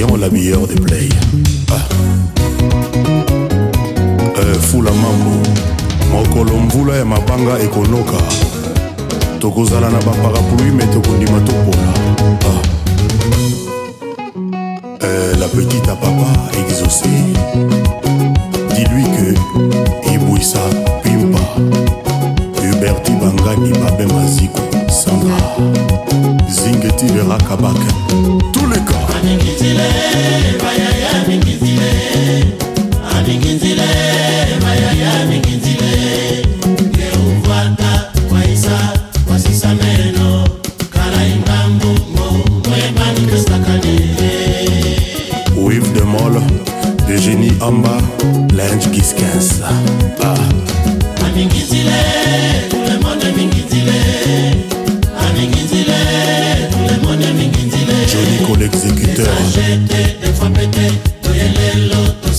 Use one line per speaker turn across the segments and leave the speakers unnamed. Crayon l'habilleur des play. Ah. Euh, fula mambo mokolo mvula ya mabanga ekonoka tokozala na baparapluie me tokondima topona ah. euh, la petite à papa exaucée tous les corps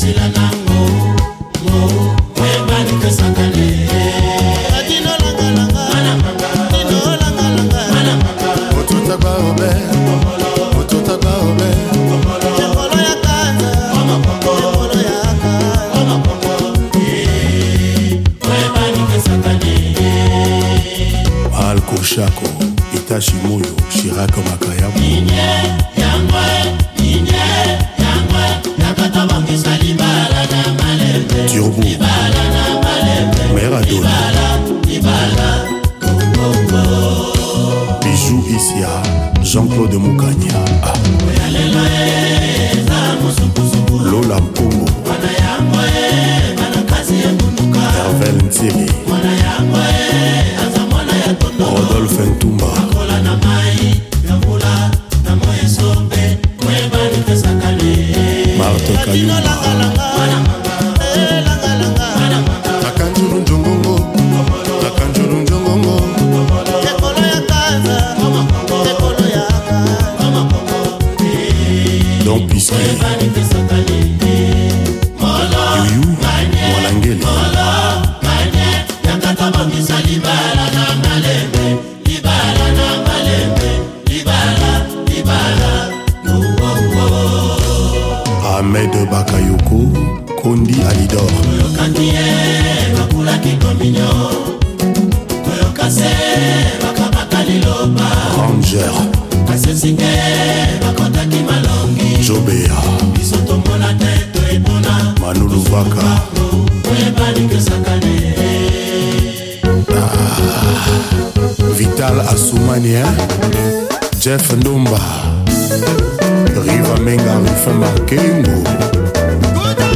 Eh, shako itashi moyo shiraka makayabu turbo mère adona bijou isia jean-claude mokanya ah. kayoko kondi alidor toyokaki ye tokulaki kominyo toyoka se bakabaka liloba ranger kasesike bakotaki malongi jobea biso tomona te toyebona manuluvaka oyebalikesakane ah, vital asumanie jeff ndumba riva menga rufin makengo Good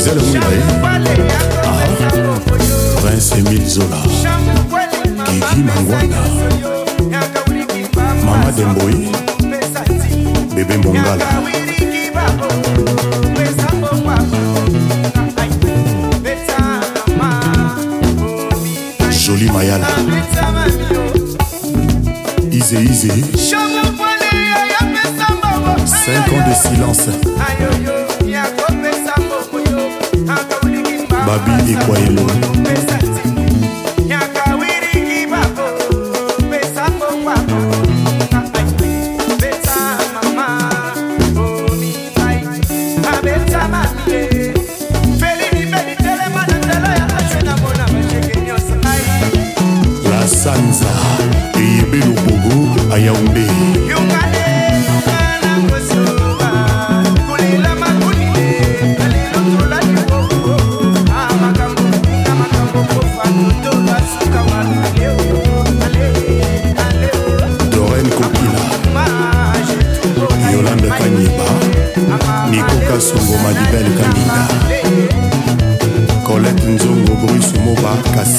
eza longi baye prince emile zola kiki mangwana mama demboi bebe mbongala joli mayala ize ize 5 ans de silence babi ekwayelo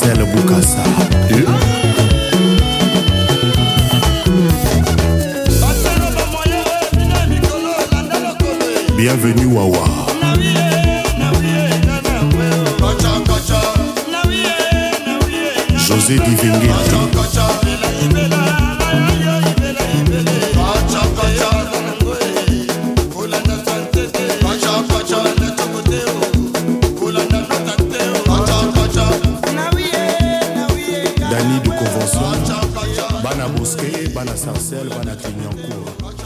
Marcel Boukassa. Bienvenue Wawa. José Divingueta. moske bana sarcelle bana clignancourt